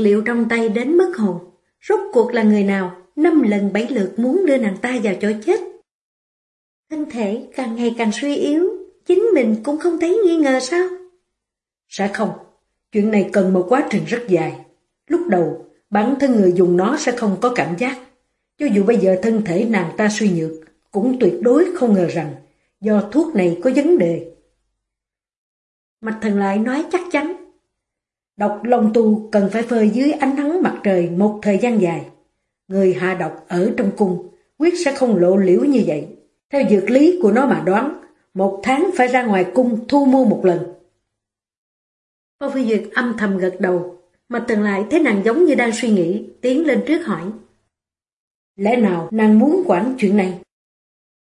liệu trong tay đến mất hồn. Rốt cuộc là người nào, năm lần bảy lượt muốn đưa nàng ta vào chỗ chết. Thân thể càng ngày càng suy yếu, chính mình cũng không thấy nghi ngờ sao? Sẽ không, chuyện này cần một quá trình rất dài. Lúc đầu, bản thân người dùng nó sẽ không có cảm giác. Cho dù bây giờ thân thể nàng ta suy nhược, cũng tuyệt đối không ngờ rằng do thuốc này có vấn đề. Mạch thần lại nói chắc chắn. Độc long tu cần phải phơi dưới ánh nắng mặt trời một thời gian dài. Người hạ độc ở trong cung, quyết sẽ không lộ liễu như vậy. Theo dược lý của nó mà đoán, một tháng phải ra ngoài cung thu mua một lần. Phong Phi Duyệt âm thầm gật đầu, mà từng lại thấy nàng giống như đang suy nghĩ, tiến lên trước hỏi. Lẽ nào nàng muốn quản chuyện này?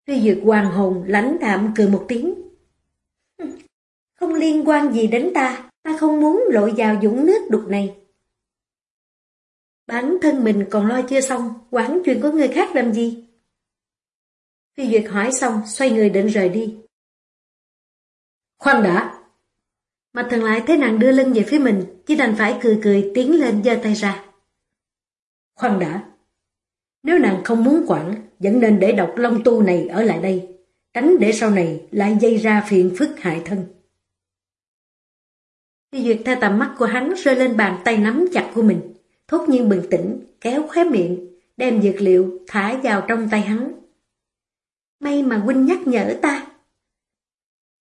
Phi Duyệt hoàng hồn lãnh đạm cười một tiếng. Không liên quan gì đến ta, ta không muốn lội vào dũng nước đục này. Bản thân mình còn lo chưa xong, quản chuyện của người khác làm gì? Phi Duyệt hỏi xong, xoay người định rời đi. Khoan đã! Mặt thần lại thấy nàng đưa lưng về phía mình, chỉ đành phải cười cười tiến lên giơ tay ra. Khoan đã! Nếu nàng không muốn quản, vẫn nên để độc long tu này ở lại đây, tránh để sau này lại dây ra phiền phức hại thân. Phi Duyệt theo tầm mắt của hắn rơi lên bàn tay nắm chặt của mình, thốt nhiên bừng tỉnh, kéo khóe miệng, đem dược liệu thả vào trong tay hắn. May mà huynh nhắc nhở ta.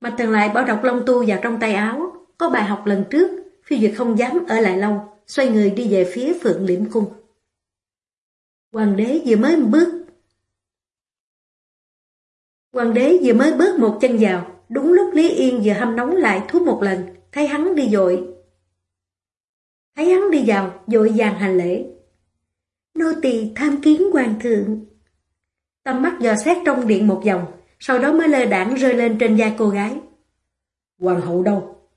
Mà thường lại bỏ độc long tu vào trong tay áo, có bài học lần trước, Phi Duyệt không dám ở lại lâu, xoay người đi về phía Phượng Liễm Cung. Hoàng đế vừa mới bước. Hoàng đế vừa mới bước một chân vào, đúng lúc Lý Yên vừa hâm nóng lại thuốc một lần, thấy hắn đi dội. Thấy hắn đi vào, dội vàng hành lễ. Nô tỳ tham kiến hoàng thượng. Tầm mắt dò xét trong điện một vòng, sau đó mới lơ đảng rơi lên trên vai cô gái. Hoàng hậu đâu?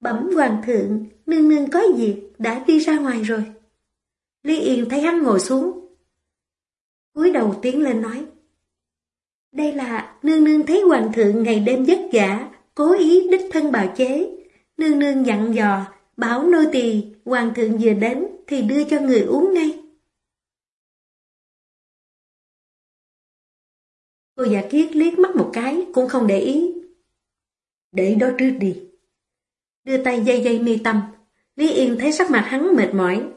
Bẩm hoàng thượng, nương nương có việc, đã đi ra ngoài rồi. Lý Yên thấy hắn ngồi xuống. cúi đầu tiến lên nói. Đây là nương nương thấy hoàng thượng ngày đêm vất vả, cố ý đích thân bào chế. Nương nương dặn dò, bảo nô tỳ hoàng thượng vừa đến thì đưa cho người uống ngay. Cô giả kiết liếc mắt một cái cũng không để ý. Để đó trước đi. Đưa tay dây dây mi tâm, Lý Yên thấy sắc mặt hắn mệt mỏi.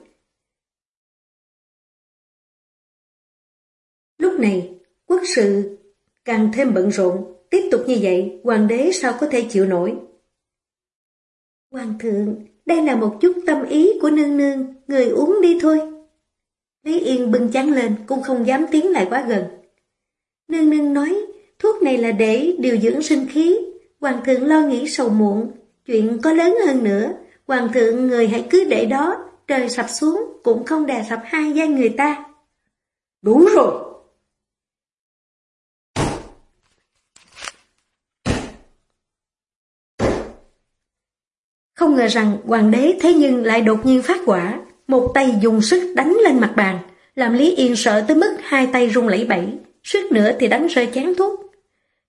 Lúc này, quốc sự càng thêm bận rộn, tiếp tục như vậy, hoàng đế sao có thể chịu nổi. Hoàng thượng, đây là một chút tâm ý của nương nương, người uống đi thôi. Lý Yên bưng chán lên, cũng không dám tiến lại quá gần. Nương nương nói, thuốc này là để điều dưỡng sinh khí, hoàng thượng lo nghĩ sầu muộn, chuyện có lớn hơn nữa, hoàng thượng người hãy cứ để đó, trời sập xuống cũng không đè sập hai vai người ta. Đúng rồi! Không ngờ rằng hoàng đế thế nhưng lại đột nhiên phát quả, một tay dùng sức đánh lên mặt bàn, làm Lý Yên sợ tới mức hai tay rung lẩy bẩy, suýt nữa thì đánh rơi chén thuốc.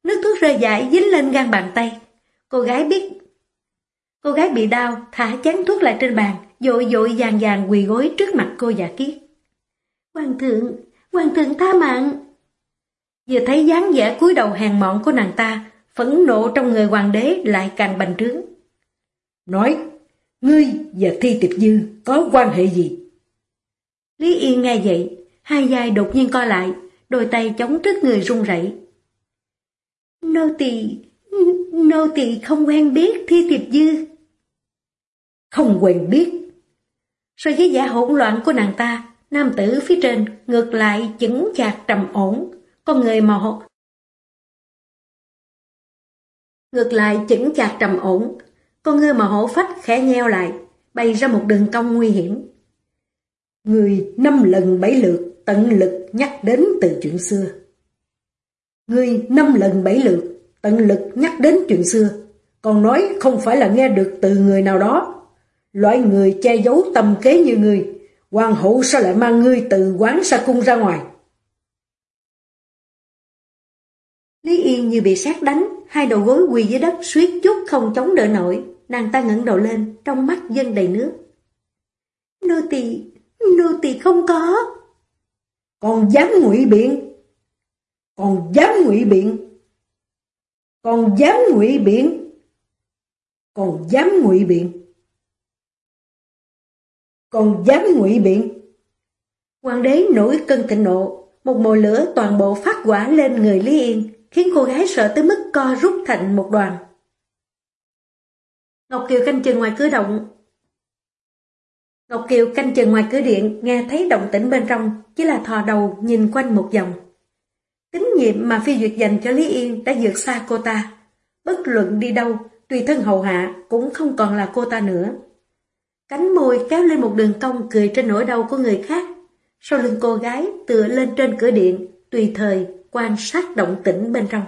Nước thuốc rơi dại dính lên gan bàn tay. Cô gái biết... Cô gái bị đau, thả chén thuốc lại trên bàn, dội dội vàng vàng quỳ gối trước mặt cô giả kiết. Hoàng thượng, hoàng thượng tha mạng. Vừa thấy dáng vẻ cúi đầu hàng mọn của nàng ta, phẫn nộ trong người hoàng đế lại càng bành trướng. Nói, ngươi và Thi Tiệp Dư có quan hệ gì? Lý Yên nghe vậy, hai vai đột nhiên co lại, đôi tay chống trước người run rẩy. Nô tỳ, nô tỳ không quen biết Thi Tiệp Dư. Không quen biết. So với giả hỗn loạn của nàng ta, nam tử phía trên ngược lại chững chạc trầm ổn, con người màu. Ngược lại chững chạc trầm ổn, con ngươi mà hổ phách khẽ nheo lại, bay ra một đường cong nguy hiểm. Người năm lần bảy lượt tận lực nhắc đến từ chuyện xưa. Người năm lần bảy lượt tận lực nhắc đến chuyện xưa, còn nói không phải là nghe được từ người nào đó. Loại người che giấu tâm kế như người, hoàng hậu sao lại mang ngươi từ quán sa cung ra ngoài? Lý Yên như bị sát đánh, hai đầu gối quỳ dưới đất suýt chút không chống đỡ nổi. Nàng ta ngẩng đầu lên, trong mắt dân đầy nước. Nô tỳ, nô tỳ không có. Còn dám ngụy biện? Còn dám ngụy biện? Còn dám ngụy biện? Còn dám ngụy biện? Còn dám ngụy biện? Hoàng đế nổi cơn thịnh nộ, một mồi lửa toàn bộ phát quả lên người Lý Yên, khiến cô gái sợ tới mức co rút thành một đoàn. Ngọc Kiều canh chừng ngoài cửa động. Ngọc Kiều canh chừng ngoài cửa điện, nghe thấy động tĩnh bên trong, chỉ là thò đầu nhìn quanh một vòng. Tín nhiệm mà phi duyệt dành cho Lý Yên đã vượt xa cô ta. Bất luận đi đâu, tùy thân hầu hạ cũng không còn là cô ta nữa. Cánh môi kéo lên một đường cong cười trên nỗi đau của người khác. Sau lưng cô gái tựa lên trên cửa điện, tùy thời quan sát động tĩnh bên trong.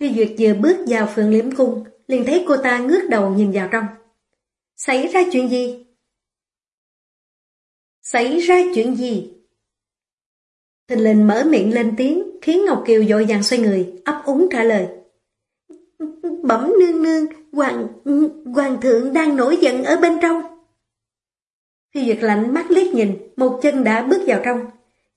Phi Duyệt vừa bước vào phượng liễm cung, liền thấy cô ta ngước đầu nhìn vào trong. Xảy ra chuyện gì? Xảy ra chuyện gì? Thình lình mở miệng lên tiếng, khiến Ngọc Kiều dội vàng xoay người, ấp úng trả lời. Bẩm nương nương, hoàng, hoàng thượng đang nổi giận ở bên trong. Phi Duyệt lạnh mắt liếc nhìn, một chân đã bước vào trong.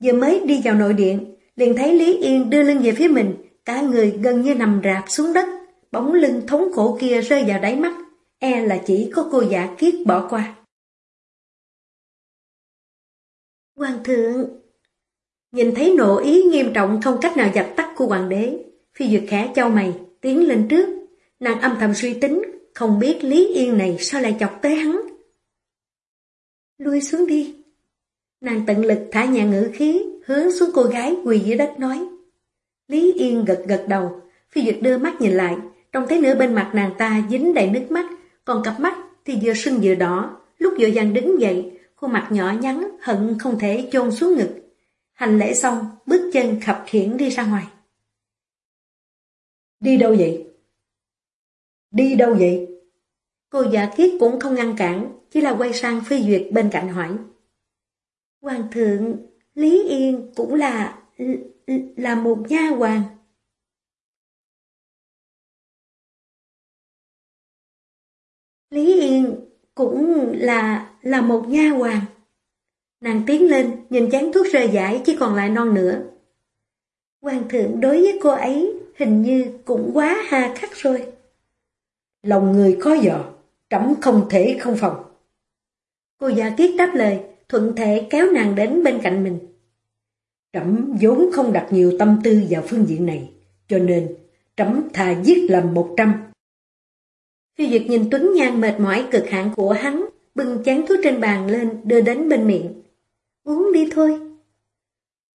Vừa mới đi vào nội điện, liền thấy Lý Yên đưa lưng về phía mình, cả người gần như nằm rạp xuống đất, bóng lưng thống khổ kia rơi vào đáy mắt, e là chỉ có cô giả kiết bỏ qua. Hoàng thượng Nhìn thấy nộ ý nghiêm trọng không cách nào dập tắt của hoàng đế, phi duyệt khẽ châu mày, tiến lên trước, nàng âm thầm suy tính, không biết Lý Yên này sao lại chọc tới hắn. Lui xuống đi. Nàng tận lực thả nhà ngữ khí, hướng xuống cô gái quỳ dưới đất nói. Lý Yên gật gật đầu, phi duyệt đưa mắt nhìn lại, trông thấy nửa bên mặt nàng ta dính đầy nước mắt, còn cặp mắt thì vừa sưng vừa đỏ, lúc vừa dàng đứng dậy, khuôn mặt nhỏ nhắn, hận không thể chôn xuống ngực. Hành lễ xong, bước chân khập khiển đi ra ngoài. Đi đâu vậy? Đi đâu vậy? Cô giả kiết cũng không ngăn cản, chỉ là quay sang phi duyệt bên cạnh hỏi. Hoàng thượng, Lý Yên cũng là, là một nha hoàng. Lý Yên cũng là, là một nha hoàng. Nàng tiến lên, nhìn chán thuốc rơi giải chỉ còn lại non nữa. Hoàng thượng đối với cô ấy hình như cũng quá hà khắc rồi. Lòng người khó dò, trẫm không thể không phòng. Cô già kiết đáp lời, thuận thể kéo nàng đến bên cạnh mình. Trẫm vốn không đặt nhiều tâm tư vào phương diện này, cho nên trẫm thà giết lầm một trăm. Phi Duyệt nhìn Tuấn Nhan mệt mỏi cực hạn của hắn, bưng chén thuốc trên bàn lên đưa đến bên miệng. Uống đi thôi.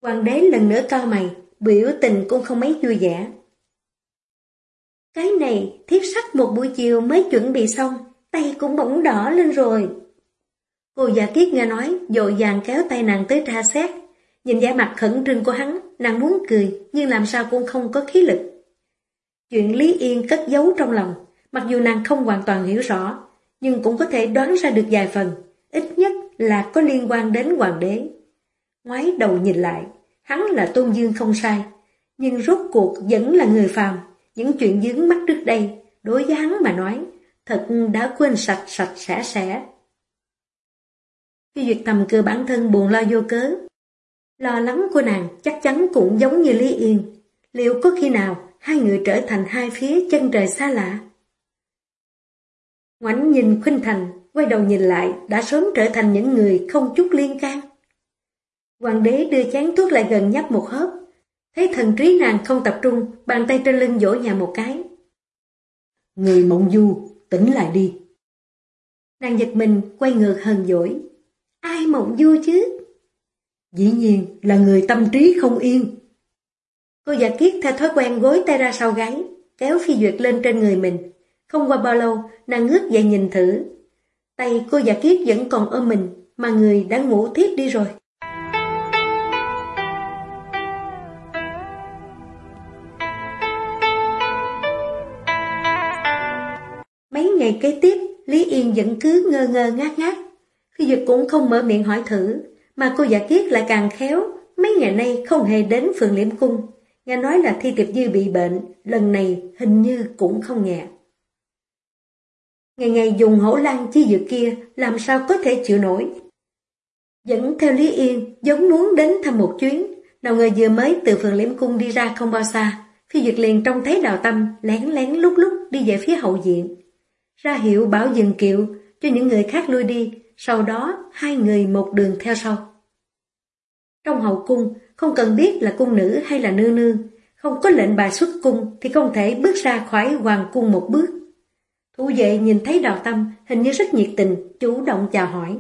Hoàng đế lần nữa cao mày, biểu tình cũng không mấy vui vẻ. Cái này thiếp sắc một buổi chiều mới chuẩn bị xong, tay cũng bỗng đỏ lên rồi. Cô già kiết nghe nói, dội vàng kéo tay nàng tới tra xét. Nhìn vẻ mặt khẩn trương của hắn, nàng muốn cười, nhưng làm sao cũng không có khí lực. Chuyện Lý Yên cất giấu trong lòng, mặc dù nàng không hoàn toàn hiểu rõ, nhưng cũng có thể đoán ra được vài phần, ít nhất là có liên quan đến hoàng đế. Ngoái đầu nhìn lại, hắn là tôn dương không sai, nhưng rốt cuộc vẫn là người phàm. Những chuyện dướng mắt trước đây, đối với hắn mà nói, thật đã quên sạch sạch sẽ sẽ. Khi duyệt thầm cơ bản thân buồn lo vô cớ, lo lắng của nàng chắc chắn cũng giống như Lý Yên. Liệu có khi nào hai người trở thành hai phía chân trời xa lạ? Ngoảnh nhìn Khuynh Thành, quay đầu nhìn lại, đã sớm trở thành những người không chút liên can. Hoàng đế đưa chán thuốc lại gần nhấp một hớp, thấy thần trí nàng không tập trung, bàn tay trên lưng vỗ nhà một cái. Người mộng du, tỉnh lại đi. Nàng giật mình, quay ngược hờn dỗi. Ai mộng du chứ? Dĩ nhiên là người tâm trí không yên. Cô giả kiết theo thói quen gối tay ra sau gáy, kéo phi duyệt lên trên người mình. Không qua bao lâu, nàng ngước dậy nhìn thử. Tay cô giả kiết vẫn còn ôm mình, mà người đã ngủ thiếp đi rồi. Mấy ngày kế tiếp, Lý Yên vẫn cứ ngơ ngơ ngát ngát. Khi Duyệt cũng không mở miệng hỏi thử, mà cô giả kiết lại càng khéo, mấy ngày nay không hề đến phường liễm cung. Nghe nói là Thi Tiệp Dư bị bệnh, lần này hình như cũng không nhẹ. Ngày ngày dùng hổ lan chi dự kia, làm sao có thể chịu nổi. Dẫn theo Lý Yên, giống muốn đến thăm một chuyến, nào người vừa mới từ phường liễm cung đi ra không bao xa, Phi Duyệt liền trông thấy đào tâm lén lén lúc lúc đi về phía hậu diện. Ra hiệu bảo dừng kiệu cho những người khác lui đi, sau đó hai người một đường theo sau. Trong hậu cung, không cần biết là cung nữ hay là nương nương, không có lệnh bà xuất cung thì không thể bước ra khỏi hoàng cung một bước. Thủ vệ nhìn thấy đào tâm hình như rất nhiệt tình, chủ động chào hỏi.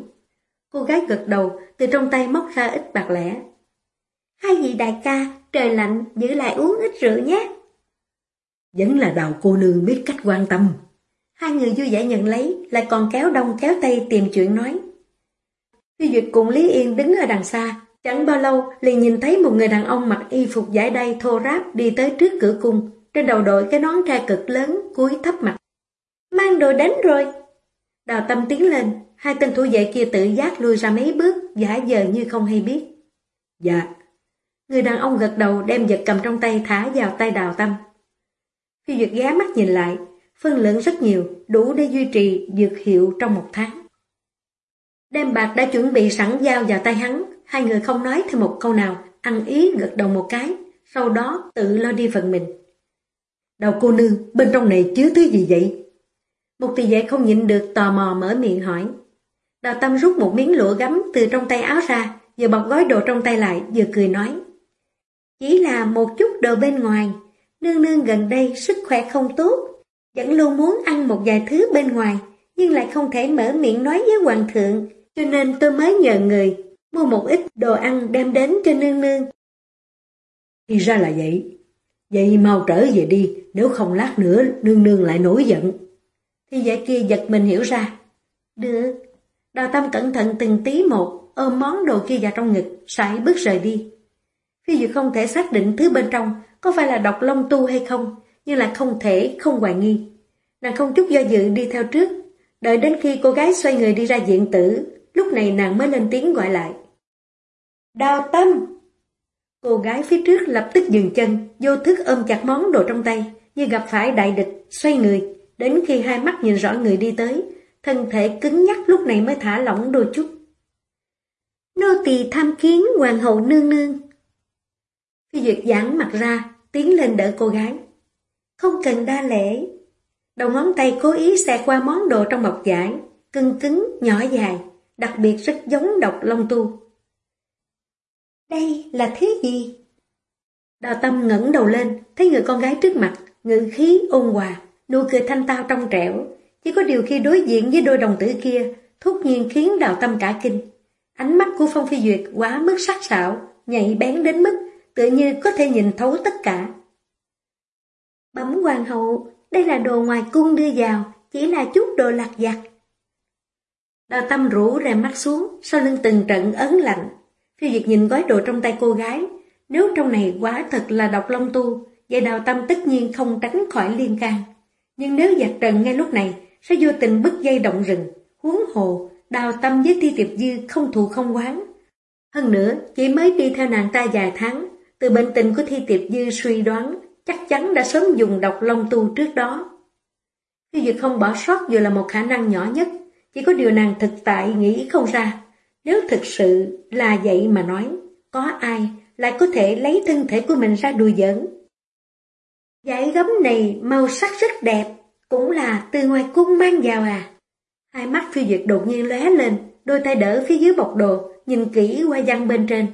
Cô gái gật đầu, từ trong tay móc ra ít bạc lẻ. Hai vị đại ca, trời lạnh, giữ lại uống ít rượu nhé. Vẫn là đào cô nương biết cách quan tâm. Hai người vui vẻ nhận lấy, lại còn kéo đông kéo tây tìm chuyện nói. Phi Duyệt cùng Lý Yên đứng ở đằng xa, chẳng bao lâu liền nhìn thấy một người đàn ông mặc y phục giải đay thô ráp đi tới trước cửa cung, trên đầu đội cái nón tre cực lớn, cúi thấp mặt. Mang đồ đến rồi. Đào tâm tiến lên, hai tên thủ vệ kia tự giác lùi ra mấy bước, giả dờ như không hay biết. Dạ. Người đàn ông gật đầu đem vật cầm trong tay thả vào tay đào tâm. Phi Duyệt ghé mắt nhìn lại, phân lượng rất nhiều, đủ để duy trì dược hiệu trong một tháng. Đem bạc đã chuẩn bị sẵn dao vào tay hắn, hai người không nói thêm một câu nào, ăn ý gật đầu một cái, sau đó tự lo đi phần mình. Đầu cô nương, bên trong này chứa thứ gì vậy? Một tỷ vệ không nhịn được tò mò mở miệng hỏi. Đào Tâm rút một miếng lụa gấm từ trong tay áo ra, vừa bọc gói đồ trong tay lại, vừa cười nói. Chỉ là một chút đồ bên ngoài, nương nương gần đây sức khỏe không tốt, vẫn luôn muốn ăn một vài thứ bên ngoài, nhưng lại không thể mở miệng nói với hoàng thượng, cho nên tôi mới nhờ người mua một ít đồ ăn đem đến cho nương nương. Thì ra là vậy. Vậy mau trở về đi, nếu không lát nữa nương nương lại nổi giận. Thì vậy kia giật mình hiểu ra. Được. Đào tâm cẩn thận từng tí một, ôm món đồ kia vào trong ngực, sải bước rời đi. Phi Duyệt không thể xác định thứ bên trong có phải là độc long tu hay không, nhưng là không thể không hoài nghi. Nàng không chút do dự đi theo trước, đợi đến khi cô gái xoay người đi ra diện tử, lúc này nàng mới lên tiếng gọi lại. Đào tâm! Cô gái phía trước lập tức dừng chân, vô thức ôm chặt món đồ trong tay, như gặp phải đại địch, xoay người, đến khi hai mắt nhìn rõ người đi tới, thân thể cứng nhắc lúc này mới thả lỏng đôi chút. Nô tỳ tham kiến hoàng hậu nương nương. Phi Duyệt giãn mặt ra, tiến lên đỡ cô gái. Không cần đa lễ. Đầu ngón tay cố ý xẹt qua món đồ trong bọc giải, cưng cứng, nhỏ dài, đặc biệt rất giống độc long tu. Đây là thứ gì? Đào tâm ngẩng đầu lên, thấy người con gái trước mặt, ngự khí ôn hòa, nụ cười thanh tao trong trẻo. Chỉ có điều khi đối diện với đôi đồng tử kia, thốt nhiên khiến đào tâm cả kinh. Ánh mắt của Phong Phi Duyệt quá mức sắc sảo, nhạy bén đến mức tự như có thể nhìn thấu tất cả. Bấm hoàng hậu, đây là đồ ngoài cung đưa vào, chỉ là chút đồ lạc giặt. Đào tâm rủ rèm mắt xuống, sau lưng từng trận ấn lạnh. Phi Duyệt nhìn gói đồ trong tay cô gái, nếu trong này quá thật là độc long tu, vậy đào tâm tất nhiên không tránh khỏi liên can. Nhưng nếu giặc trần ngay lúc này, sẽ vô tình bứt dây động rừng, huống hồ, đào tâm với ti tiệp dư không thù không quán. Hơn nữa, chỉ mới đi theo nàng ta vài tháng, từ bệnh tình của thi tiệp dư suy đoán, chắc chắn đã sớm dùng độc long tu trước đó. Khi việc không bỏ sót dù là một khả năng nhỏ nhất, chỉ có điều nàng thực tại nghĩ không ra. Nếu thực sự là vậy mà nói, có ai lại có thể lấy thân thể của mình ra đùa giỡn. Giải gấm này màu sắc rất đẹp, cũng là từ ngoài cung mang vào à. Hai mắt phi duyệt đột nhiên lóe lên, đôi tay đỡ phía dưới bọc đồ, nhìn kỹ qua văn bên trên.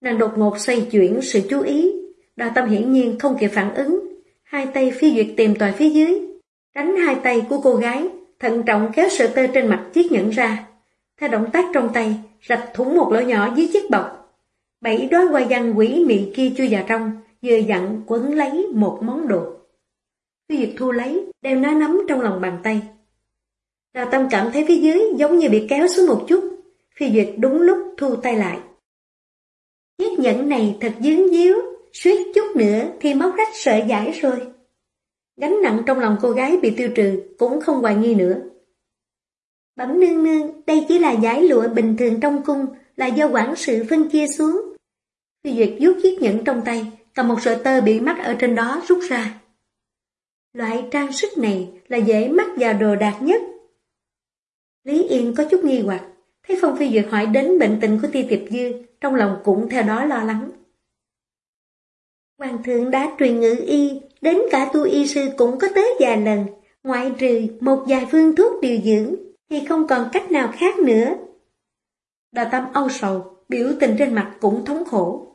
Nàng đột ngột xoay chuyển sự chú ý, đào tâm hiển nhiên không kịp phản ứng, hai tay phi duyệt tìm tòi phía dưới, tránh hai tay của cô gái, thận trọng kéo sợi tơ trên mặt chiếc nhẫn ra. Theo động tác trong tay, rạch thủng một lỗ nhỏ dưới chiếc bọc. Bảy đóa hoa văn quỷ mị kia chui vào trong, vừa dặn quấn lấy một món đồ. Phi Duyệt thu lấy, đem nó nắm trong lòng bàn tay. Đào Tâm cảm thấy phía dưới giống như bị kéo xuống một chút, phi duyệt đúng lúc thu tay lại. Chiếc nhẫn này thật dướng díu, suýt chút nữa thì móc rách sợi giải rồi. Gánh nặng trong lòng cô gái bị tiêu trừ cũng không hoài nghi nữa. Bẩm nương nương, đây chỉ là giải lụa bình thường trong cung, là do quản sự phân chia xuống. Phi Duyệt vuốt chiếc nhẫn trong tay, cầm một sợi tơ bị mắc ở trên đó rút ra. Loại trang sức này là dễ mắc vào đồ đạc nhất. Lý Yên có chút nghi hoặc, thấy Phong Phi Duyệt hỏi đến bệnh tình của Ti Tiệp Dư, trong lòng cũng theo đó lo lắng. Hoàng thượng đã truyền ngữ y, đến cả tu y sư cũng có tới vài lần, ngoại trừ một vài phương thuốc điều dưỡng, thì không còn cách nào khác nữa. Đào tâm âu sầu, biểu tình trên mặt cũng thống khổ.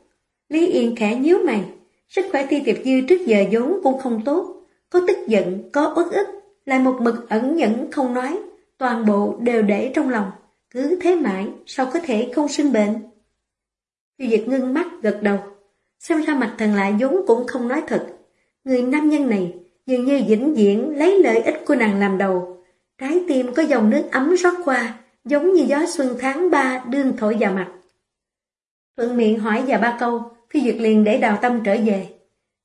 Lý Yên khẽ nhíu mày, sức khỏe Ti Tiệp Dư trước giờ vốn cũng không tốt, có tức giận, có uất ức, lại một mực ẩn nhẫn không nói, toàn bộ đều để trong lòng, cứ thế mãi, sao có thể không sinh bệnh. Tiêu Diệt ngưng mắt gật đầu, xem ra mặt thần lại vốn cũng không nói thật. Người nam nhân này dường như vĩnh viễn lấy lợi ích của nàng làm đầu, trái tim có dòng nước ấm rót qua, giống như gió xuân tháng ba đương thổi vào mặt. Thuận miệng hỏi và ba câu, Phi Duyệt liền để đào tâm trở về.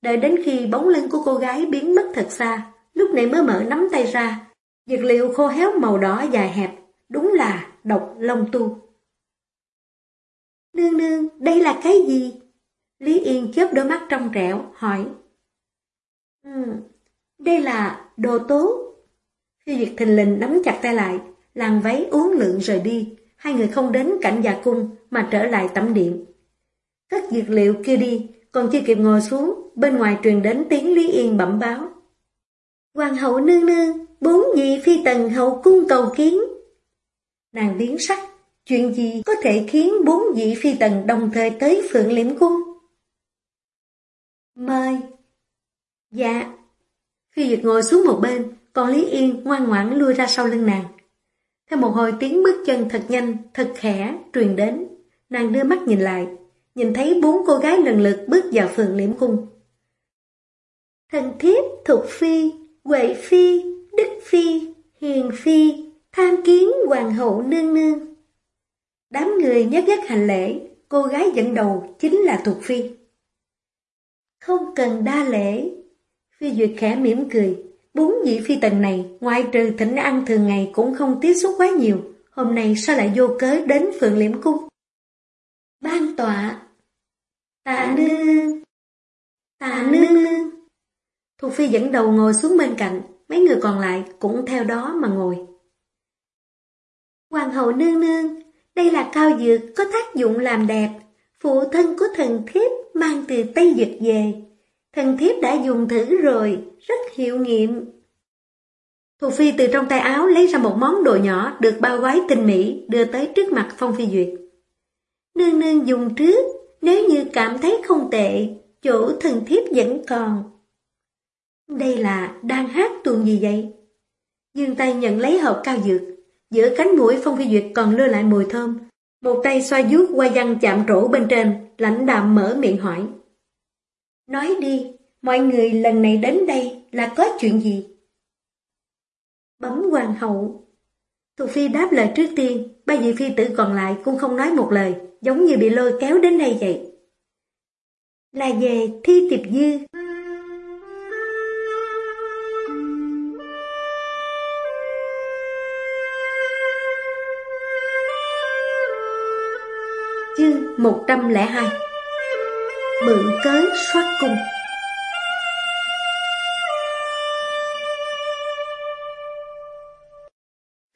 Đợi đến khi bóng lưng của cô gái biến mất thật xa, lúc này mới mở nắm tay ra. Dược liệu khô héo màu đỏ dài hẹp, đúng là độc lông tu. Nương nương, đây là cái gì? Lý Yên chớp đôi mắt trong trẻo, hỏi. Ừ, đây là đồ tố. Phi Duyệt thình lình nắm chặt tay lại, làng váy uống lượng rời đi. Hai người không đến cảnh già cung mà trở lại tẩm điện. Cất dược liệu kia đi, còn chưa kịp ngồi xuống, bên ngoài truyền đến tiếng Lý Yên bẩm báo. Hoàng hậu nương nương, bốn vị phi tần hậu cung cầu kiến. Nàng biến sắc, chuyện gì có thể khiến bốn vị phi tần đồng thời tới phượng liễm cung? Mời. Dạ. Phi Duyệt ngồi xuống một bên, còn Lý Yên ngoan ngoãn lui ra sau lưng nàng. Theo một hồi tiếng bước chân thật nhanh, thật khẽ, truyền đến, nàng đưa mắt nhìn lại, nhìn thấy bốn cô gái lần lượt bước vào phường liễm cung. Thần thiếp, Thục Phi, Huệ Phi, Đức Phi, Hiền Phi, tham kiến Hoàng hậu nương nương. Đám người nhất nhất hành lễ, cô gái dẫn đầu chính là Thục Phi. Không cần đa lễ. Phi Duyệt khẽ mỉm cười, bốn vị phi tần này ngoài trừ thỉnh ăn thường ngày cũng không tiếp xúc quá nhiều, hôm nay sao lại vô cớ đến phượng liễm cung? Ban tọa Tạ nương Tạ nương Thu Phi dẫn đầu ngồi xuống bên cạnh, Mấy người còn lại cũng theo đó mà ngồi. Hoàng hậu nương nương, Đây là cao dược có tác dụng làm đẹp. Phụ thân của thần thiếp mang từ Tây Dực về. Thần thiếp đã dùng thử rồi, Rất hiệu nghiệm. Thu Phi từ trong tay áo lấy ra một món đồ nhỏ được bao gói tinh mỹ đưa tới trước mặt Phong Phi Duyệt. Nương nương dùng trước, nếu như cảm thấy không tệ, chỗ thần thiếp vẫn còn. Đây là đang hát tuồng gì vậy? Dương tay nhận lấy hộp cao dược, giữa cánh mũi Phong Phi Duyệt còn lưa lại mùi thơm. Một tay xoa vuốt qua văn chạm trổ bên trên, lãnh đạm mở miệng hỏi. Nói đi, mọi người lần này đến đây là có chuyện gì? Bấm hoàng hậu. Thục phi đáp lời trước tiên, ba vị phi tử còn lại cũng không nói một lời, giống như bị lôi kéo đến đây vậy. Là về thi tiệp dư. Chương 102 Mượn cớ soát cung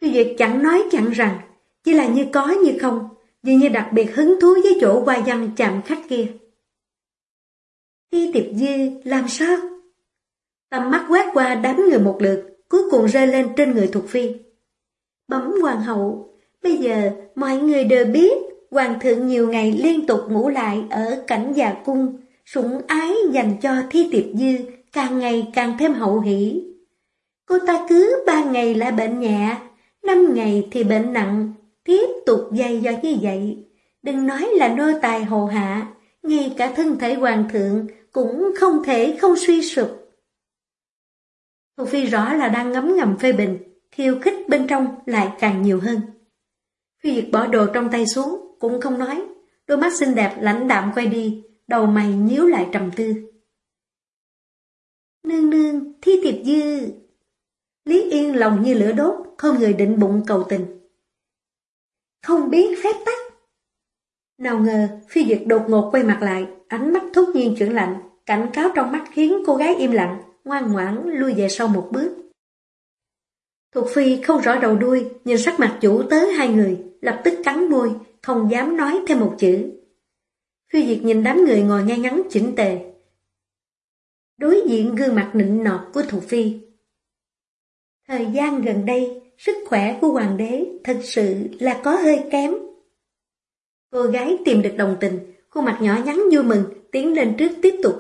Phi Duyệt chẳng nói chẳng rằng, chỉ là như có như không, dường như đặc biệt hứng thú với chỗ qua văn chạm khách kia. Thi tiệp dư làm sao? Tầm mắt quét qua đám người một lượt, cuối cùng rơi lên trên người thuộc phi. Bấm hoàng hậu, bây giờ mọi người đều biết hoàng thượng nhiều ngày liên tục ngủ lại ở cảnh già cung, sủng ái dành cho thi tiệp dư càng ngày càng thêm hậu hỷ. Cô ta cứ ba ngày lại bệnh nhẹ, năm ngày thì bệnh nặng, tiếp tục dày do như vậy. Đừng nói là nô tài hồ hạ, ngay cả thân thể hoàng thượng cũng không thể không suy sụp. Thu Phi rõ là đang ngấm ngầm phê bình, khiêu khích bên trong lại càng nhiều hơn. Phi Duyệt bỏ đồ trong tay xuống, cũng không nói, đôi mắt xinh đẹp lãnh đạm quay đi, đầu mày nhíu lại trầm tư. Nương nương, thi tiệp dư. Lý Yên lòng như lửa đốt, không người định bụng cầu tình. Không biết phép tắc. Nào ngờ, phi duyệt đột ngột quay mặt lại, ánh mắt thốt nhiên chuyển lạnh, cảnh cáo trong mắt khiến cô gái im lặng, ngoan ngoãn lui về sau một bước. Thục phi không rõ đầu đuôi, nhìn sắc mặt chủ tới hai người, lập tức cắn môi, không dám nói thêm một chữ. Phi Duyệt nhìn đám người ngồi ngay ngắn chỉnh tề. Đối diện gương mặt nịnh nọt của Thục Phi. Thời gian gần đây, sức khỏe của hoàng đế thật sự là có hơi kém. Cô gái tìm được đồng tình, khuôn mặt nhỏ nhắn vui mừng, tiến lên trước tiếp tục.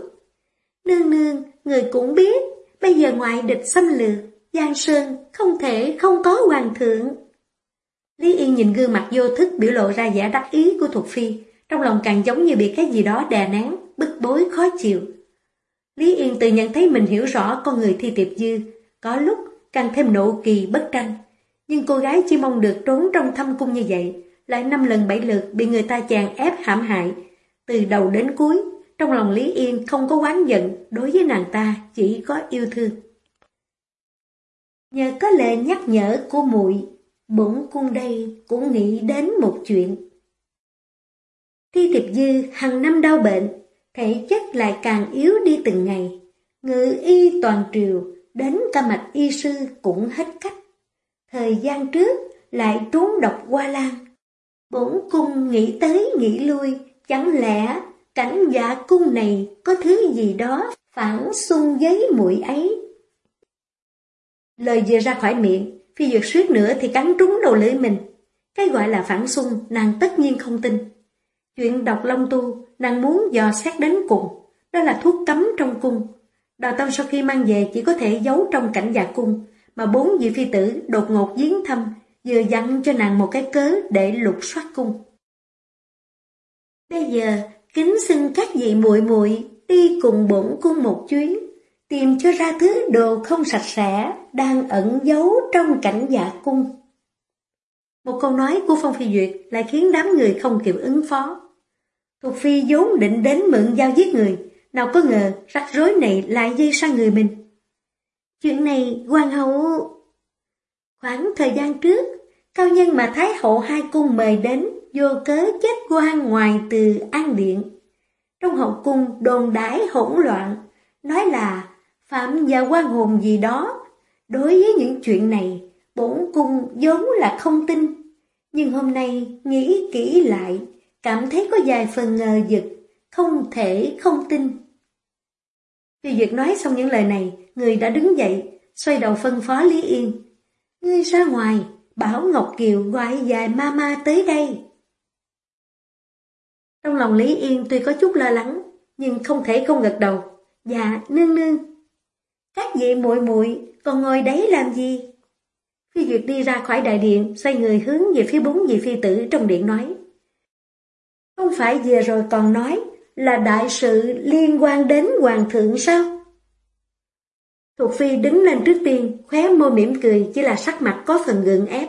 Nương nương, người cũng biết, bây giờ ngoại địch xâm lược, Giang Sơn không thể không có hoàng thượng. Lý Yên nhìn gương mặt vô thức biểu lộ ra vẻ đắc ý của Thuộc Phi, trong lòng càng giống như bị cái gì đó đè nén, bức bối khó chịu. Lý Yên tự nhận thấy mình hiểu rõ con người thi tiệp dư, có lúc càng thêm nộ kỳ bất tranh. Nhưng cô gái chỉ mong được trốn trong thâm cung như vậy, lại năm lần bảy lượt bị người ta chàng ép hãm hại. Từ đầu đến cuối, trong lòng Lý Yên không có oán giận, đối với nàng ta chỉ có yêu thương. Nhờ có lời nhắc nhở của muội bổn cung đây cũng nghĩ đến một chuyện. Thi tiệp dư hàng năm đau bệnh, thể chất lại càng yếu đi từng ngày. Ngự y toàn triều, đến ca mạch y sư cũng hết cách. Thời gian trước lại trốn độc qua lan. Bổn cung nghĩ tới nghĩ lui, chẳng lẽ cảnh dạ cung này có thứ gì đó phản xung với muội ấy. Lời vừa ra khỏi miệng, phi duyệt suýt nữa thì cắn trúng đầu lưỡi mình. Cái gọi là phản xung, nàng tất nhiên không tin. Chuyện độc long tu, nàng muốn dò xét đến cùng. Đó là thuốc cấm trong cung. Đào tâm sau khi mang về chỉ có thể giấu trong cảnh dạ cung, mà bốn vị phi tử đột ngột giếng thăm, vừa dặn cho nàng một cái cớ để lục soát cung. Bây giờ, kính xin các vị muội muội đi cùng bổn cung một chuyến, tìm cho ra thứ đồ không sạch sẽ đang ẩn giấu trong cảnh dạ cung. Một câu nói của Phong Phi Duyệt lại khiến đám người không kịp ứng phó. Thuộc Phi vốn định đến mượn dao giết người, nào có ngờ rắc rối này lại dây sang người mình. Chuyện này, hoàng hậu... Khoảng thời gian trước, cao nhân mà Thái hậu hai cung mời đến vô cớ chết quan ngoài từ an điện. Trong hậu cung đồn đãi hỗn loạn, nói là phạm và quan hồn gì đó. Đối với những chuyện này, bổn cung vốn là không tin. Nhưng hôm nay nghĩ kỹ lại, cảm thấy có vài phần ngờ vực, không thể không tin. Phi Duyệt nói xong những lời này, người đã đứng dậy, xoay đầu phân phó Lý Yên. Ngươi ra ngoài, bảo Ngọc Kiều gọi dài ma ma tới đây. Trong lòng Lý Yên tuy có chút lo lắng, nhưng không thể không gật đầu. Dạ, nương nương. Các vị muội muội còn ngồi đấy làm gì? Phi Duyệt đi ra khỏi đại điện, xoay người hướng về phía bốn vị phi tử trong điện nói. Không phải vừa rồi còn nói là đại sự liên quan đến hoàng thượng sao? Thuộc phi đứng lên trước tiên, khóe môi mỉm cười chỉ là sắc mặt có phần gượng ép.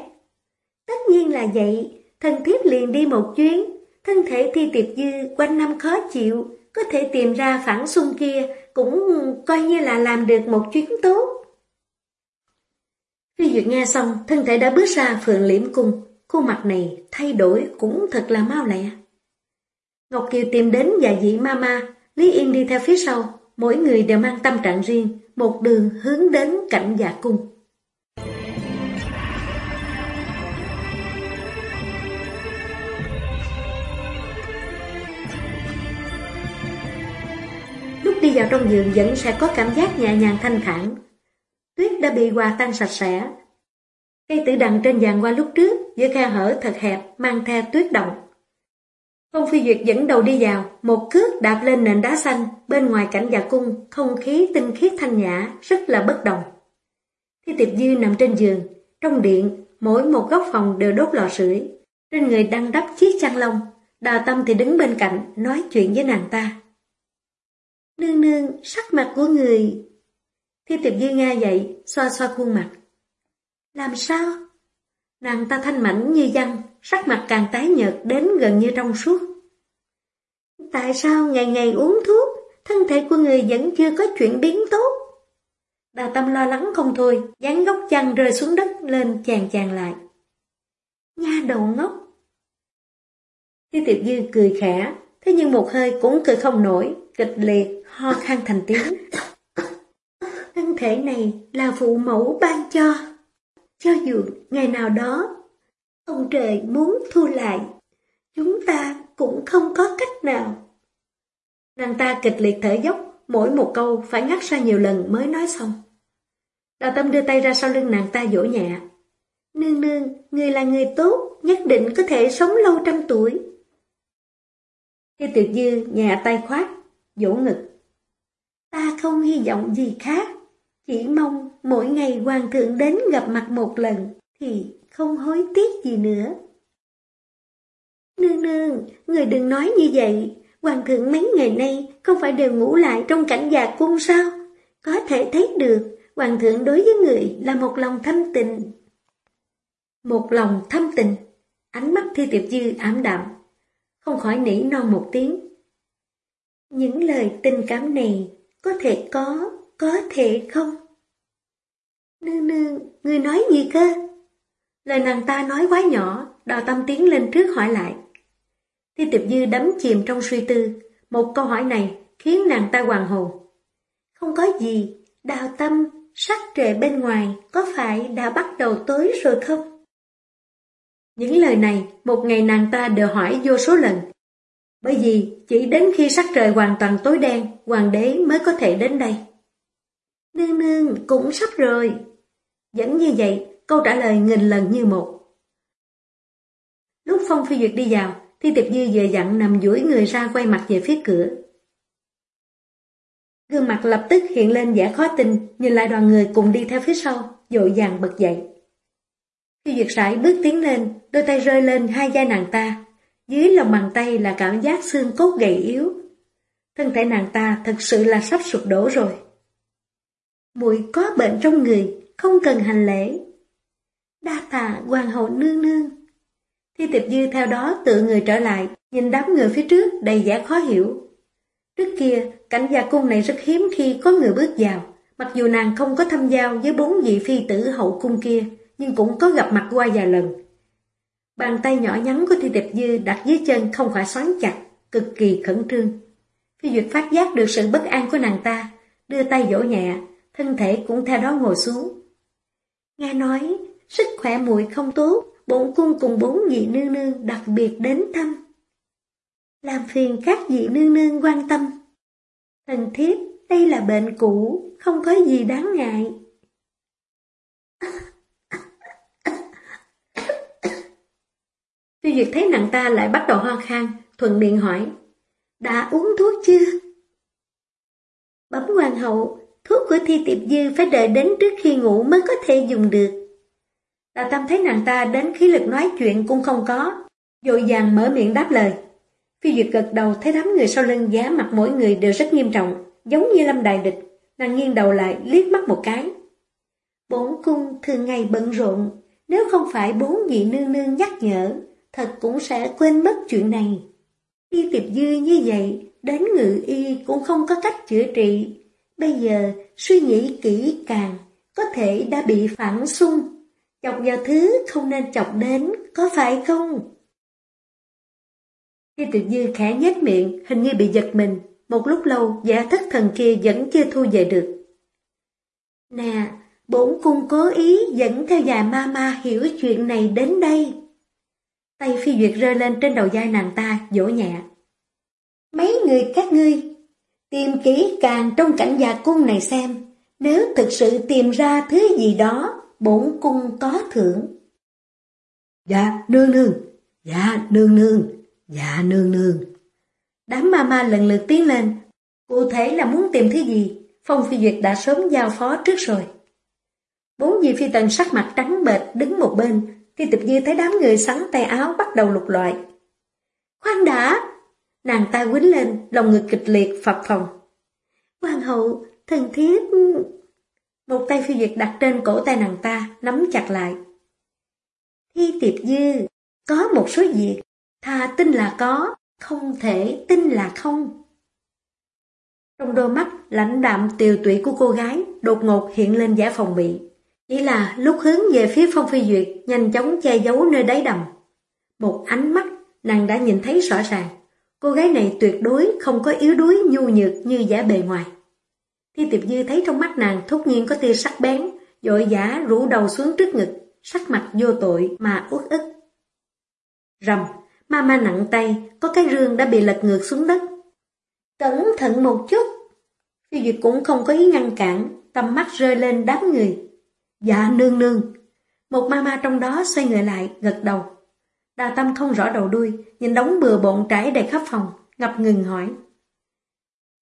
Tất nhiên là vậy, thân thiết liền đi một chuyến, thân thể thi tiệp dư quanh năm khó chịu, có thể tìm ra phản xung kia cũng coi như là làm được một chuyến tốt. khi Duyệt nghe xong, thân thể đã bước ra phượng liễm cung, khuôn mặt này thay đổi cũng thật là mau lẹ. Ngọc Kiều tìm đến và dị Mama, Lý Yên đi theo phía sau, mỗi người đều mang tâm trạng riêng, một đường hướng đến cảnh dạ cung. Lúc đi vào trong giường vẫn sẽ có cảm giác nhẹ nhàng thanh thản. Tuyết đã bị hòa tan sạch sẽ. Cây tử đằng trên giàn qua lúc trước, giữa khe hở thật hẹp, mang theo tuyết động. Phong Phi Duyệt dẫn đầu đi vào, một cước đạp lên nền đá xanh, bên ngoài cảnh dạ cung, không khí tinh khiết thanh nhã, rất là bất đồng. Thi tiệp dư nằm trên giường, trong điện, mỗi một góc phòng đều đốt lò sưởi trên người đang đắp chiếc chăn lông, đào tâm thì đứng bên cạnh, nói chuyện với nàng ta. Nương nương, sắc mặt của người... Thi tiệp dư nga dậy, xoa xoa khuôn mặt. Làm sao? Nàng ta thanh mảnh như văn, sắc mặt càng tái nhợt đến gần như trong suốt. Tại sao ngày ngày uống thuốc, thân thể của người vẫn chưa có chuyển biến tốt? Bà tâm lo lắng không thôi, dán góc chăn rơi xuống đất lên chàng chàng lại. Nha đầu ngốc! Tiêu tiệp dư cười khẽ, thế nhưng một hơi cũng cười không nổi, kịch liệt, ho khan thành tiếng. Thân thể này là phụ mẫu ban cho. Cho dù ngày nào đó, ông trời muốn thu lại, chúng ta cũng không có cách nào. Nàng ta kịch liệt thở dốc, mỗi một câu phải ngắt ra nhiều lần mới nói xong. Đào tâm đưa tay ra sau lưng nàng ta dỗ nhẹ. Nương nương, người là người tốt, nhất định có thể sống lâu trăm tuổi. Khi tuyệt dư nhà tay khoát, dỗ ngực. Ta không hy vọng gì khác, chỉ mong mỗi ngày hoàng thượng đến gặp mặt một lần thì không hối tiếc gì nữa. Nương nương, người đừng nói như vậy, hoàng thượng mấy ngày nay không phải đều ngủ lại trong cảnh già cung sao? Có thể thấy được, hoàng thượng đối với người là một lòng thâm tình. Một lòng thâm tình, ánh mắt thi tiệp dư ảm đạm, không khỏi nỉ non một tiếng. Những lời tình cảm này có thể có, có thể không? Nương nương, người nói gì cơ? Lời nàng ta nói quá nhỏ, đào tâm tiến lên trước hỏi lại. Thi tiệp dư đắm chìm trong suy tư, một câu hỏi này khiến nàng ta hoàng hồn. Không có gì, đào tâm, sắc trời bên ngoài có phải đã bắt đầu tối rồi không? Những lời này, một ngày nàng ta đều hỏi vô số lần. Bởi vì chỉ đến khi sắc trời hoàn toàn tối đen, hoàng đế mới có thể đến đây. Nương nương cũng sắp rồi. Vẫn như vậy, câu trả lời nghìn lần như một. Lúc Phong Phi Duyệt đi vào, thì Tiệp Dư về dặn nằm duỗi người ra quay mặt về phía cửa. Gương mặt lập tức hiện lên vẻ khó tin, nhìn lại đoàn người cùng đi theo phía sau, dội dàng bật dậy. phi Duyệt sải bước tiến lên, đôi tay rơi lên hai vai nàng ta. Dưới lòng bàn tay là cảm giác xương cốt gầy yếu. Thân thể nàng ta thật sự là sắp sụp đổ rồi. Muội có bệnh trong người, không cần hành lễ. Đa tạ hoàng hậu nương nương. Thi tịch dư theo đó tự người trở lại, nhìn đám người phía trước đầy vẻ khó hiểu. Trước kia, cảnh gia cung này rất hiếm khi có người bước vào, mặc dù nàng không có thâm giao với bốn vị phi tử hậu cung kia, nhưng cũng có gặp mặt qua vài lần. Bàn tay nhỏ nhắn của Thi Tiệp Dư đặt dưới chân không khỏi xoắn chặt, cực kỳ khẩn trương. Phi Duyệt phát giác được sự bất an của nàng ta, đưa tay vỗ nhẹ, thân thể cũng theo đó ngồi xuống. Nghe nói, sức khỏe muội không tốt, bổn cung cùng bốn vị nương nương đặc biệt đến thăm. Làm phiền các vị nương nương quan tâm. Thần thiếp, đây là bệnh cũ, không có gì đáng ngại. Tiêu Duyệt thấy nàng ta lại bắt đầu ho khan, thuận miệng hỏi, đã uống thuốc chưa? Bấm hoàng hậu, thuốc của thi tiệp dư phải đợi đến trước khi ngủ mới có thể dùng được ta Tâm thấy nàng ta đến khí lực nói chuyện cũng không có, dội dàng mở miệng đáp lời. Phi Duyệt gật đầu thấy đám người sau lưng giá mặt mỗi người đều rất nghiêm trọng, giống như lâm đài địch, nàng nghiêng đầu lại liếc mắt một cái. Bốn cung thường ngày bận rộn, nếu không phải bốn vị nương nương nhắc nhở, thật cũng sẽ quên mất chuyện này. Y tiệp dư như vậy, đến ngự y cũng không có cách chữa trị. Bây giờ, suy nghĩ kỹ càng, có thể đã bị phản xung. Chọc vào thứ không nên chọc đến, có phải không? Khi tự dư khẽ nhếch miệng, hình như bị giật mình. Một lúc lâu, giả thất thần kia vẫn chưa thu về được. Nè, bổn cung cố ý dẫn theo già ma ma hiểu chuyện này đến đây. Tay phi duyệt rơi lên trên đầu vai nàng ta, dỗ nhẹ. Mấy người các ngươi, tìm kỹ càng trong cảnh già cung này xem, nếu thực sự tìm ra thứ gì đó, bốn cung có thưởng. Dạ, nương nương, dạ, nương nương, dạ, nương nương. Đám ma ma lần lượt tiến lên, cụ thể là muốn tìm thứ gì, Phong Phi Duyệt đã sớm giao phó trước rồi. Bốn vị phi tần sắc mặt trắng bệch đứng một bên, khi Tịch Dư thấy đám người sắn tay áo bắt đầu lục loại. Khoan đã! Nàng ta quýnh lên, lòng ngực kịch liệt phập phồng. Hoàng hậu, thần thiếp... Một tay phi duyệt đặt trên cổ tay nàng ta, nắm chặt lại. Thi tiệp dư, có một số việc, thà tin là có, không thể tin là không. Trong đôi mắt lãnh đạm tiều tụy của cô gái đột ngột hiện lên giả phòng bị. Chỉ là lúc hướng về phía Phong Phi Duyệt nhanh chóng che giấu nơi đáy đầm. Một ánh mắt nàng đã nhìn thấy rõ ràng. Cô gái này tuyệt đối không có yếu đuối nhu nhược như giả bề ngoài. Thi tiệp dư thấy trong mắt nàng thốt nhiên có tia sắc bén, dội giả rũ đầu xuống trước ngực, sắc mặt vô tội mà uất ức. Rầm, ma ma nặng tay, có cái rương đã bị lật ngược xuống đất. Cẩn thận một chút. Phi Duyệt cũng không có ý ngăn cản, tầm mắt rơi lên đám người. Dạ nương nương. Một ma ma trong đó xoay người lại, gật đầu. Đà tâm không rõ đầu đuôi, nhìn đống bừa bộn trải đầy khắp phòng, ngập ngừng hỏi.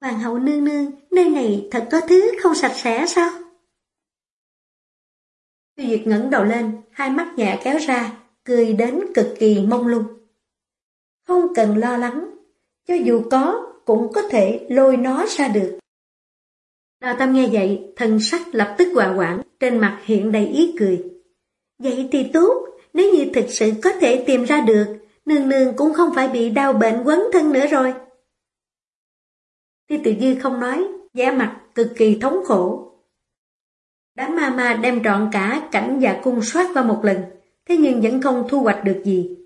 Hoàng hậu nương nương, nơi này thật có thứ không sạch sẽ sao? Tiêu Duyệt ngẩng đầu lên, hai mắt nhẹ kéo ra, cười đến cực kỳ mông lung. Không cần lo lắng, cho dù có, cũng có thể lôi nó ra được. Đào tâm nghe vậy, thần sắc lập tức hòa quảng, trên mặt hiện đầy ý cười. Vậy thì tốt, nếu như thực sự có thể tìm ra được, nương nương cũng không phải bị đau bệnh quấn thân nữa rồi. Tiêu tự dư không nói, da mặt cực kỳ thống khổ. Đám ma ma đem trọn cả cảnh và cung soát qua một lần, thế nhưng vẫn không thu hoạch được gì.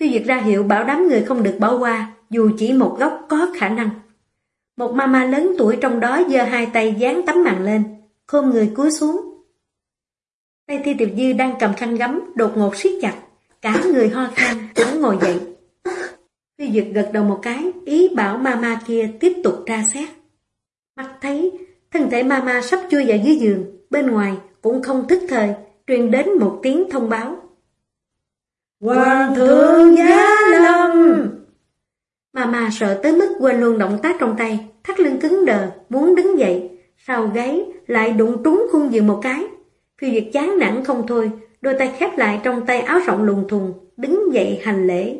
Phiêu Duyệt ra hiệu bảo đám người không được bỏ qua, dù chỉ một góc có khả năng. Một ma ma lớn tuổi trong đó giơ hai tay dán tấm màn lên, khôn người cúi xuống. Tay Thi tiểu Dư đang cầm khăn gấm, đột ngột siết chặt, cả người ho khan cũng ngồi dậy. Phi Duyệt gật đầu một cái, ý bảo mama kia tiếp tục tra xét. Mắt thấy, thân thể mama sắp chui vào dưới giường, bên ngoài cũng không thức thời, truyền đến một tiếng thông báo. Hoàng thượng giá lâm! Mama sợ tới mức quên luôn động tác trong tay, thắt lưng cứng đờ, muốn đứng dậy, sau gáy lại đụng trúng khung giường một cái. Phi Duyệt chán nản không thôi, đôi tay khép lại trong tay áo rộng lùng thùng, đứng dậy hành lễ.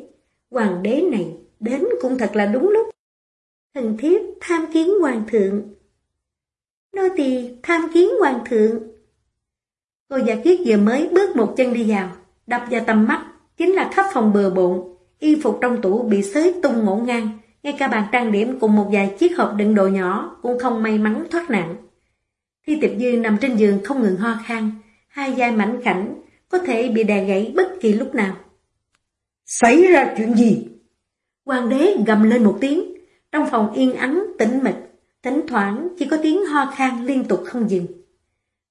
Hoàng đế này đến cũng thật là đúng lúc. Thần thiếp tham kiến hoàng thượng. Nô tỳ tham kiến hoàng thượng. Cô giả kiết vừa mới bước một chân đi vào, đập vào tầm mắt, chính là khắp phòng bừa bộn, y phục trong tủ bị xới tung ngổn ngang, ngay cả bàn trang điểm cùng một vài chiếc hộp đựng đồ nhỏ cũng không may mắn thoát nạn. Thi tiệp dư nằm trên giường không ngừng ho khan, hai vai mảnh khảnh, có thể bị đè gãy bất kỳ lúc nào. Xảy ra chuyện gì? Hoàng đế gầm lên một tiếng, trong phòng yên ắng, tĩnh mịch, thỉnh thoảng chỉ có tiếng ho khan liên tục không dừng.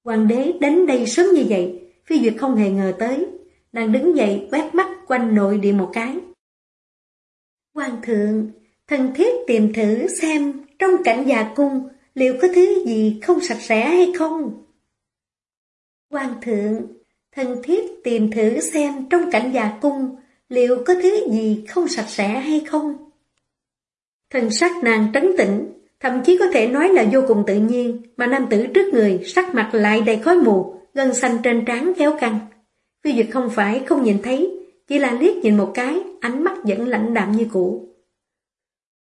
Hoàng đế đến đây sớm như vậy, phi duyệt không hề ngờ tới, nàng đứng dậy quét mắt quanh nội địa một cái. Hoàng thượng, thần thiết tìm thử xem trong cảnh già cung liệu có thứ gì không sạch sẽ hay không? Hoàng thượng, thần thiết tìm thử xem trong cảnh già cung liệu có thứ gì không sạch sẽ hay không? Thần sắc nàng trấn tĩnh, thậm chí có thể nói là vô cùng tự nhiên, mà nam tử trước người sắc mặt lại đầy khói mù, gân xanh trên trán kéo căng. Phi Duyệt không phải không nhìn thấy, chỉ là liếc nhìn một cái, ánh mắt vẫn lạnh đạm như cũ.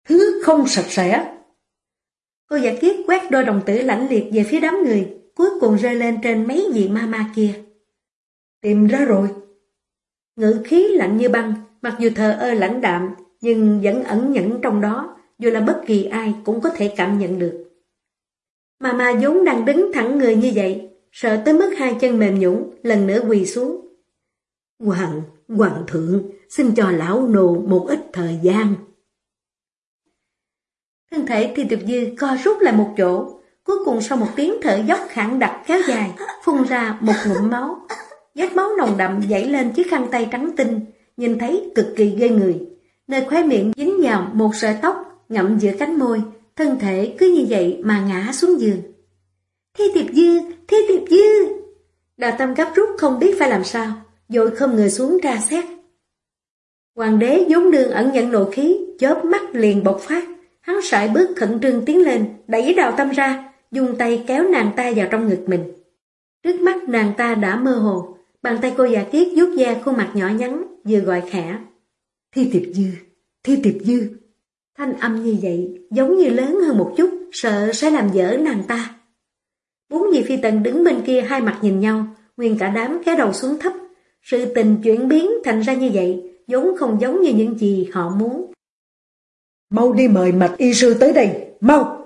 Thứ không sạch sẽ. Cô giả kiết quét đôi đồng tử lãnh liệt về phía đám người, cuối cùng rơi lên trên mấy vị ma ma kia. Tìm ra rồi. Ngữ khí lạnh như băng, mặc dù thờ ơ lãnh đạm, nhưng vẫn ẩn nhẫn trong đó, dù là bất kỳ ai cũng có thể cảm nhận được. Mà mà vốn đang đứng thẳng người như vậy, sợ tới mức hai chân mềm nhũng, lần nữa quỳ xuống. Hoàng, hoàng thượng, xin cho lão nô một ít thời gian. Thân thể thì tuyệt dư co rút lại một chỗ, cuối cùng sau một tiếng thở dốc khẳng đặc kéo dài, phun ra một ngụm máu. Vết máu nồng đậm dãy lên chiếc khăn tay trắng tinh, nhìn thấy cực kỳ ghê người. Nơi khóe miệng dính vào một sợi tóc ngậm giữa cánh môi, thân thể cứ như vậy mà ngã xuống giường. Thi tiệp dư, thi tiệp dư! Đào tâm gấp rút không biết phải làm sao, rồi không người xuống tra xét. Hoàng đế vốn đường ẩn nhận nộ khí, chớp mắt liền bộc phát. Hắn sải bước khẩn trương tiến lên, đẩy đào tâm ra, dùng tay kéo nàng ta vào trong ngực mình. Trước mắt nàng ta đã mơ hồ, Bàn tay cô già kiết vuốt da khuôn mặt nhỏ nhắn, vừa gọi khẽ. Thi tiệp dư, thi tiệp dư. Thanh âm như vậy, giống như lớn hơn một chút, sợ sẽ làm dở nàng ta. Bốn vị phi tần đứng bên kia hai mặt nhìn nhau, nguyên cả đám kéo đầu xuống thấp. Sự tình chuyển biến thành ra như vậy, vốn không giống như những gì họ muốn. Mau đi mời mạch y sư tới đây, mau!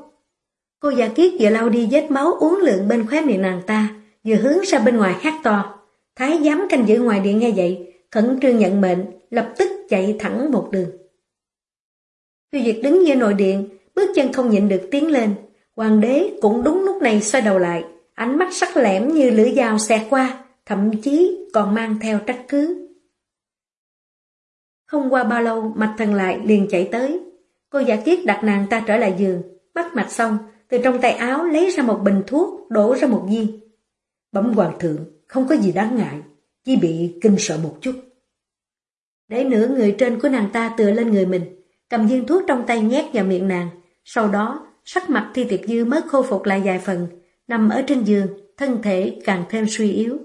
Cô giả kiết vừa lau đi vết máu uống lượng bên khóe miệng nàng ta, vừa hướng ra bên ngoài hát to. Thái giám canh giữ ngoài điện nghe vậy, khẩn trương nhận mệnh, lập tức chạy thẳng một đường. Tiêu Diệt đứng giữa nội điện, bước chân không nhịn được tiến lên. Hoàng đế cũng đúng lúc này xoay đầu lại, ánh mắt sắc lẻm như lưỡi dao xẹt qua, thậm chí còn mang theo trách cứ. Không qua bao lâu, mạch thần lại liền chạy tới. Cô giả kiết đặt nàng ta trở lại giường, bắt mạch xong, từ trong tay áo lấy ra một bình thuốc, đổ ra một viên. Bấm hoàng thượng, không có gì đáng ngại, chỉ bị kinh sợ một chút. Để nửa người trên của nàng ta tựa lên người mình, cầm viên thuốc trong tay nhét vào miệng nàng. Sau đó, sắc mặt Thi Tiệp Dư mới khôi phục lại vài phần, nằm ở trên giường, thân thể càng thêm suy yếu.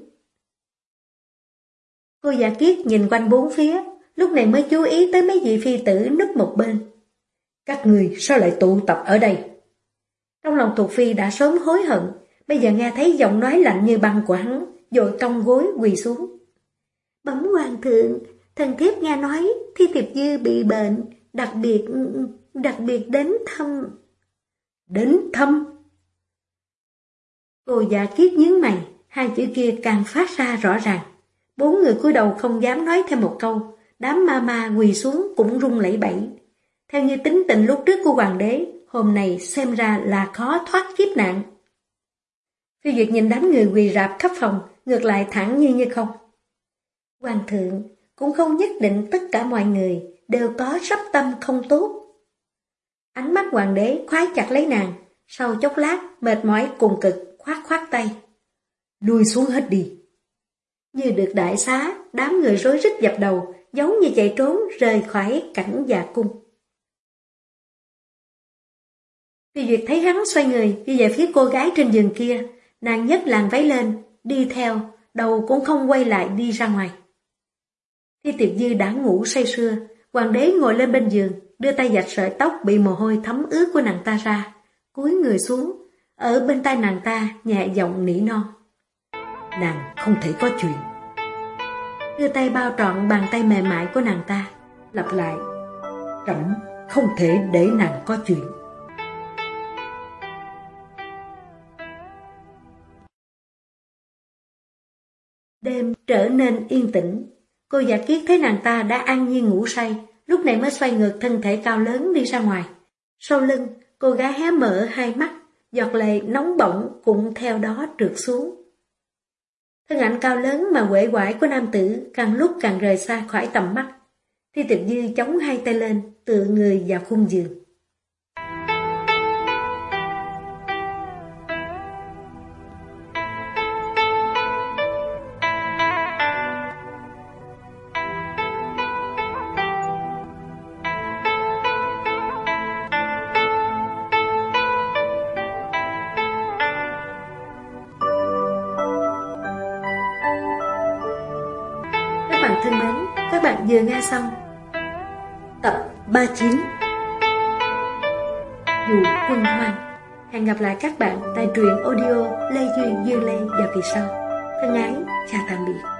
Cô giả kiết nhìn quanh bốn phía, lúc này mới chú ý tới mấy vị phi tử núp một bên. Các người sao lại tụ tập ở đây? Trong lòng thuộc phi đã sớm hối hận, bây giờ nghe thấy giọng nói lạnh như băng của hắn, dội cong gối quỳ xuống. Bấm hoàng thượng, thần thiếp nghe nói thi tiệp dư bị bệnh, đặc biệt, đặc biệt đến thăm. Đến thăm? Cô già kiết nhướng mày, hai chữ kia càng phát ra rõ ràng. Bốn người cúi đầu không dám nói thêm một câu, đám ma ma quỳ xuống cũng rung lẫy bẫy. Theo như tính tình lúc trước của hoàng đế, hôm nay xem ra là khó thoát kiếp nạn. Phi Duyệt nhìn đám người quỳ rạp khắp phòng, ngược lại thẳng như như không. Hoàng thượng, cũng không nhất định tất cả mọi người đều có sắp tâm không tốt. Ánh mắt hoàng đế khoái chặt lấy nàng, sau chốc lát mệt mỏi cùng cực khoát khoát tay. Lui xuống hết đi. Như được đại xá, đám người rối rít dập đầu, giống như chạy trốn rời khỏi cảnh già cung. Phi Duyệt thấy hắn xoay người đi về phía cô gái trên giường kia, nàng nhấc làn váy lên, đi theo, đầu cũng không quay lại đi ra ngoài. Thi tiệp dư đã ngủ say sưa, hoàng đế ngồi lên bên giường, đưa tay giặt sợi tóc bị mồ hôi thấm ướt của nàng ta ra, cúi người xuống, ở bên tai nàng ta nhẹ giọng nỉ non. Nàng không thể có chuyện. Đưa tay bao trọn bàn tay mềm mại của nàng ta, lặp lại. Trẫm không thể để nàng có chuyện. Đêm trở nên yên tĩnh. Cô giả kiết thấy nàng ta đã an nhiên ngủ say, lúc này mới xoay ngược thân thể cao lớn đi ra ngoài. Sau lưng, cô gái hé mở hai mắt, giọt lệ nóng bỏng cũng theo đó trượt xuống. Thân ảnh cao lớn mà quể quải của nam tử càng lúc càng rời xa khỏi tầm mắt. Thi tịch dư chống hai tay lên, tựa người vào khung giường. 39 Dù quân hoang Hẹn gặp lại các bạn tại truyện audio Lê Duyên Duyên Lê và kỳ sau. Thân ái, chào tạm biệt.